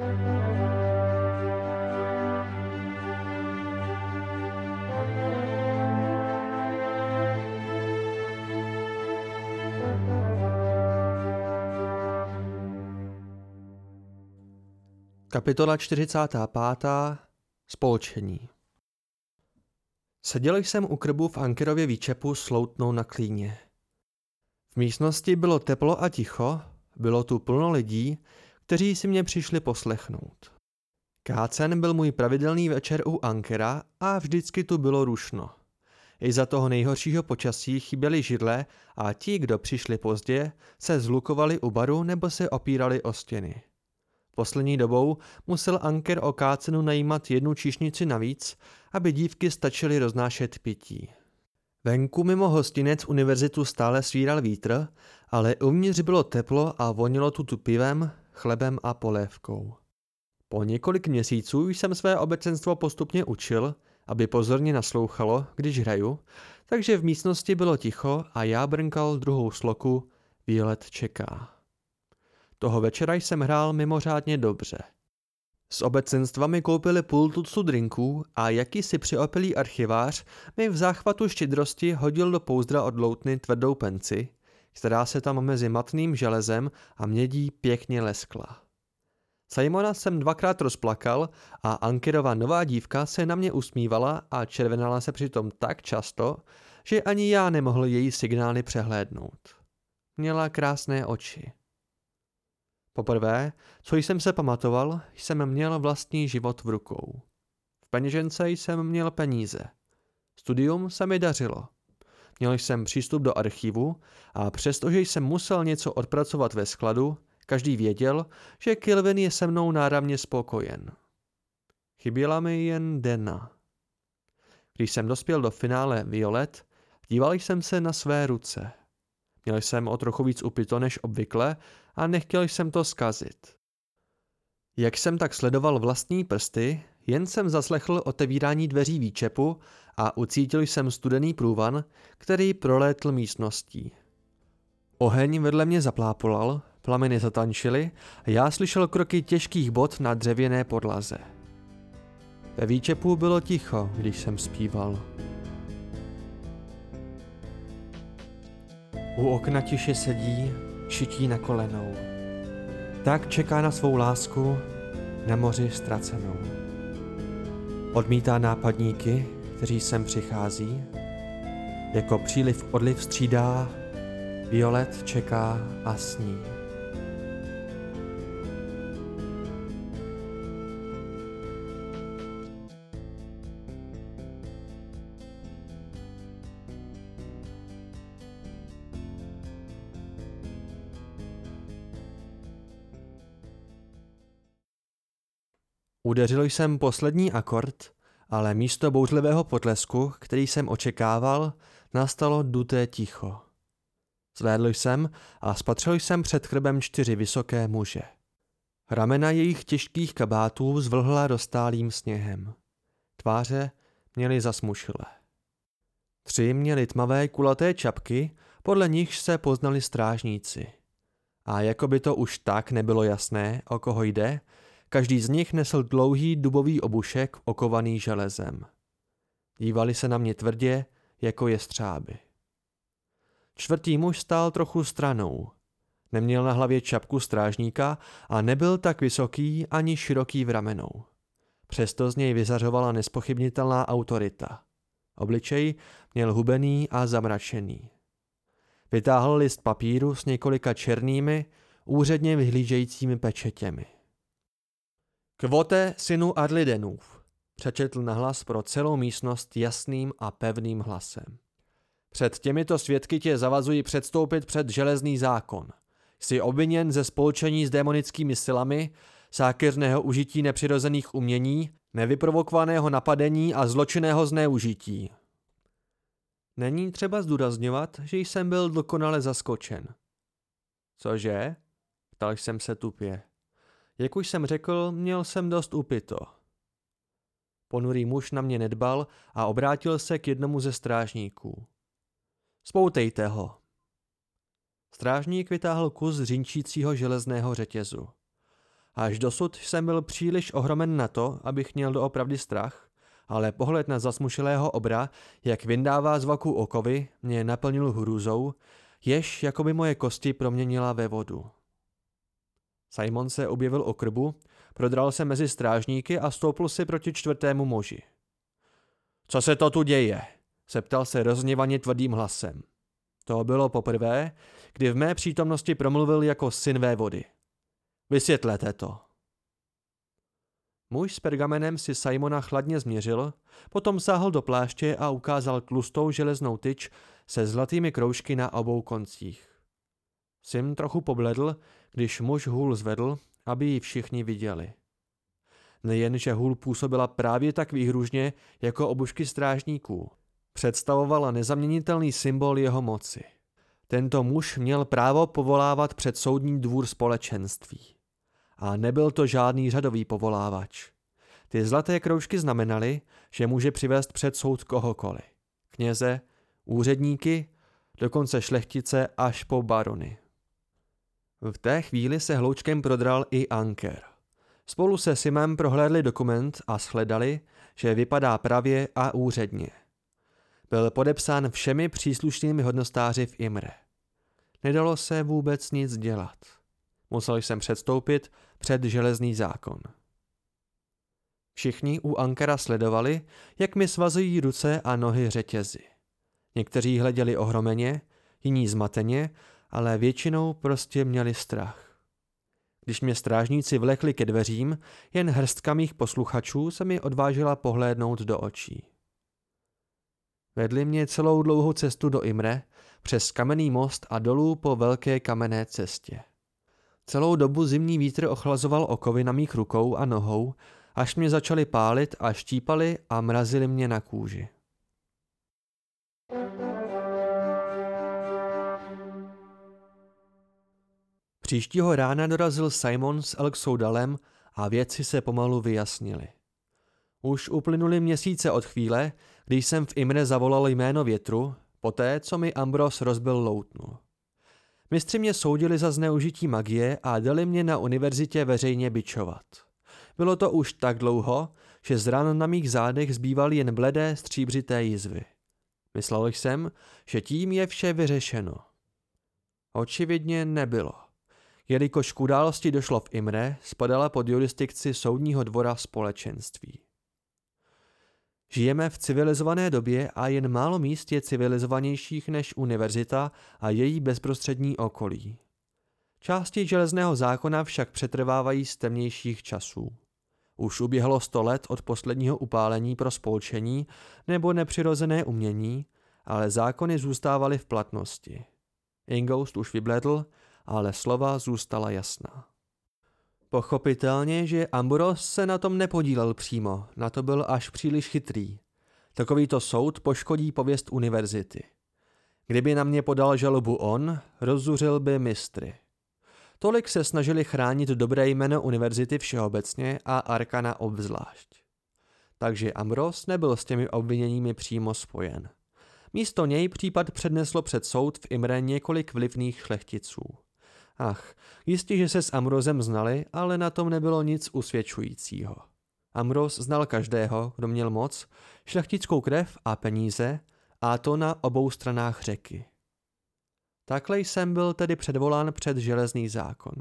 Kapitola 45. Spolčení Seděl jsem u krbu v Ankerově výčepu sloutnou na klíně. V místnosti bylo teplo a ticho, bylo tu plno lidí, kteří si mě přišli poslechnout. Kácen byl můj pravidelný večer u Ankera a vždycky tu bylo rušno. I za toho nejhoršího počasí chyběly židle a ti, kdo přišli pozdě, se zlukovali u baru nebo se opírali o stěny. Poslední dobou musel Anker o kácenu najímat jednu číšnici navíc, aby dívky stačily roznášet pití. Venku mimo hostinec univerzitu stále svíral vítr, ale uvnitř bylo teplo a vonilo tu pivem, chlebem a polévkou. Po několik měsíců jsem své obecenstvo postupně učil, aby pozorně naslouchalo, když hraju, takže v místnosti bylo ticho a já brnkal druhou sloku Violet čeká. Toho večera jsem hrál mimořádně dobře. S obecenstva mi koupili půl tucu drinků a jakýsi přiopilý archivář mi v záchvatu štědrosti hodil do pouzdra od loutny tvrdou penci, která se tam mezi matným železem a mědí pěkně leskla. Simona jsem dvakrát rozplakal a Ankirova nová dívka se na mě usmívala a červenala se přitom tak často, že ani já nemohl její signály přehlédnout. Měla krásné oči. Poprvé, co jsem se pamatoval, jsem měl vlastní život v rukou. V peněžence jsem měl peníze. Studium se mi dařilo. Měl jsem přístup do archivu a přestože jsem musel něco odpracovat ve skladu, každý věděl, že Kilvin je se mnou náramně spokojen. Chyběla mi jen Dena. Když jsem dospěl do finále Violet, díval jsem se na své ruce. Měl jsem o trochu víc upito než obvykle a nechtěl jsem to zkazit. Jak jsem tak sledoval vlastní prsty, jen jsem zaslechl otevírání dveří výčepu a ucítil jsem studený průvan, který prolétl místností. Oheň vedle mě zaplápolal, plameny zatančily a já slyšel kroky těžkých bot na dřevěné podlaze. Ve výčepu bylo ticho, když jsem zpíval. U okna tiše sedí, šití na kolenou. Tak čeká na svou lásku na moři ztracenou. Odmítá nápadníky, kteří sem přichází. Jako příliv odliv střídá, Violet čeká a sní. Udeřil jsem poslední akord, ale místo bouřlivého potlesku, který jsem očekával, nastalo duté ticho. Zvédl jsem a spatřil jsem před krbem čtyři vysoké muže. Ramena jejich těžkých kabátů zvlhla dostálým sněhem. Tváře měly zasmušilé. Tři měli tmavé kulaté čapky, podle nich se poznali strážníci. A jako by to už tak nebylo jasné, o koho jde, Každý z nich nesl dlouhý dubový obušek okovaný železem. Dívali se na mě tvrdě, jako jestřáby. Čtvrtý muž stál trochu stranou. Neměl na hlavě čapku strážníka a nebyl tak vysoký ani široký v ramenou. Přesto z něj vyzařovala nespochybnitelná autorita. Obličej měl hubený a zamračený. Vytáhl list papíru s několika černými, úředně vyhlížejícími pečetěmi. Kvote synu Adlidenův, přečetl nahlas pro celou místnost jasným a pevným hlasem. Před těmito svědky tě zavazuji předstoupit před železný zákon. Jsi obviněn ze spolčení s démonickými silami, sákeřného užití nepřirozených umění, nevyprovokovaného napadení a zločinného zneužití. Není třeba zdůrazňovat, že jsem byl dokonale zaskočen. Cože? Ptal jsem se tupě. Jak už jsem řekl, měl jsem dost upito. Ponurý muž na mě nedbal a obrátil se k jednomu ze strážníků. Spoutejte ho. Strážník vytáhl kus řinčícího železného řetězu. Až dosud jsem byl příliš ohromen na to, abych měl doopravdy strach, ale pohled na zasmušilého obra, jak vyndává z vaku okovy, mě naplnil hrůzou, jež jako by moje kosti proměnila ve vodu. Simon se objevil o krbu, prodral se mezi strážníky a stoupl si proti čtvrtému muži. Co se to tu děje? Zeptal se rozněvaně tvrdým hlasem. To bylo poprvé, kdy v mé přítomnosti promluvil jako syn vody. Vysvětlete to. Muž s pergamenem si Simona chladně změřil, potom sáhl do pláště a ukázal tlustou železnou tyč se zlatými kroužky na obou koncích. Sim trochu pobledl, když muž hůl zvedl, aby ji všichni viděli. Nejen, že hůl působila právě tak výhružně jako obušky strážníků. Představovala nezaměnitelný symbol jeho moci. Tento muž měl právo povolávat před soudní dvůr společenství. A nebyl to žádný řadový povolávač. Ty zlaté kroužky znamenaly, že může přivést před soud kohokoliv. Kněze, úředníky, dokonce šlechtice až po barony. V té chvíli se hloučkem prodral i Anker. Spolu se Simem prohlédli dokument a shledali, že vypadá pravě a úředně. Byl podepsán všemi příslušnými hodnostáři v Imre. Nedalo se vůbec nic dělat. Musel jsem předstoupit před železný zákon. Všichni u Ankara sledovali, jak mi svazují ruce a nohy řetězy. Někteří hleděli ohromeně, jiní zmateně, ale většinou prostě měli strach. Když mě strážníci vlekli ke dveřím, jen hrstka mých posluchačů se mi odvážila pohlédnout do očí. Vedli mě celou dlouhou cestu do Imre, přes kamenný most a dolů po velké kamenné cestě. Celou dobu zimní vítr ochlazoval okovy na mých rukou a nohou, až mě začaly pálit a štípali a mrazili mě na kůži. Příštího rána dorazil Simon s Elxou Dalem a věci se pomalu vyjasnily. Už uplynuly měsíce od chvíle, když jsem v Imre zavolal jméno větru, poté, co mi Ambros rozbil loutnu. Mistři mě soudili za zneužití magie a dali mě na univerzitě veřejně bičovat. Bylo to už tak dlouho, že z ran na mých zádech zbývaly jen bledé stříbřité jizvy. Myslel jsem, že tím je vše vyřešeno. Očividně nebylo. Jelikož k události došlo v Imre, spadala pod jurisdikci Soudního dvora společenství. Žijeme v civilizované době a jen málo míst je civilizovanějších než univerzita a její bezprostřední okolí. Části železného zákona však přetrvávají z temnějších časů. Už uběhlo sto let od posledního upálení pro spolčení nebo nepřirozené umění, ale zákony zůstávaly v platnosti. Ingoust už vybledl ale slova zůstala jasná. Pochopitelně, že Amboros se na tom nepodílel přímo, na to byl až příliš chytrý. Takovýto soud poškodí pověst univerzity. Kdyby na mě podal žalobu on, rozzuřil by mistry. Tolik se snažili chránit dobré jméno univerzity všeobecně a Arkana obzvlášť. Takže Ambros nebyl s těmi obviněními přímo spojen. Místo něj případ předneslo před soud v Imre několik vlivných šlechticů. Ach, jistě, že se s Amrozem znali, ale na tom nebylo nic usvědčujícího. Amroz znal každého, kdo měl moc, šlechtickou krev a peníze, a to na obou stranách řeky. Takhle jsem byl tedy předvolán před železný zákon.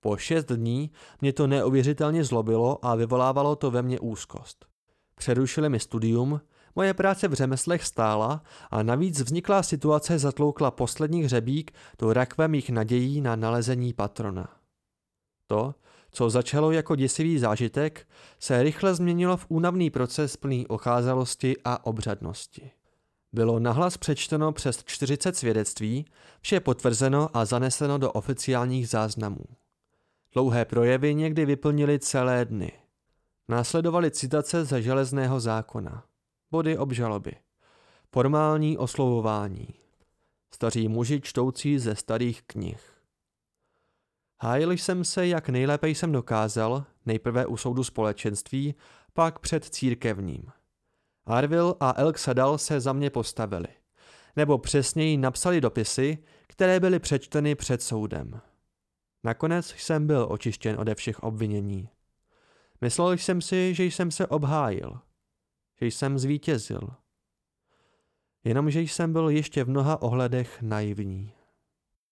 Po šest dní mě to neuvěřitelně zlobilo a vyvolávalo to ve mně úzkost. Přerušili mi studium, Moje práce v řemeslech stála a navíc vzniklá situace zatloukla poslední hřebík do rakve mých nadějí na nalezení patrona. To, co začalo jako děsivý zážitek, se rychle změnilo v únavný proces plný ocházalosti a obřadnosti. Bylo nahlas přečteno přes 40 svědectví, vše potvrzeno a zaneseno do oficiálních záznamů. Dlouhé projevy někdy vyplnily celé dny. Následovaly citace ze železného zákona. Body obžaloby. Formální oslovování. Staří muži čtoucí ze starých knih. Hájil jsem se, jak nejlépe jsem dokázal, nejprve u soudu společenství, pak před církevním. Arvil a Elk Sadal se za mě postavili. Nebo přesněji napsali dopisy, které byly přečteny před soudem. Nakonec jsem byl očištěn ode všech obvinění. Myslel jsem si, že jsem se obhájil, že jsem zvítězil. Jenomže jsem byl ještě v mnoha ohledech naivní.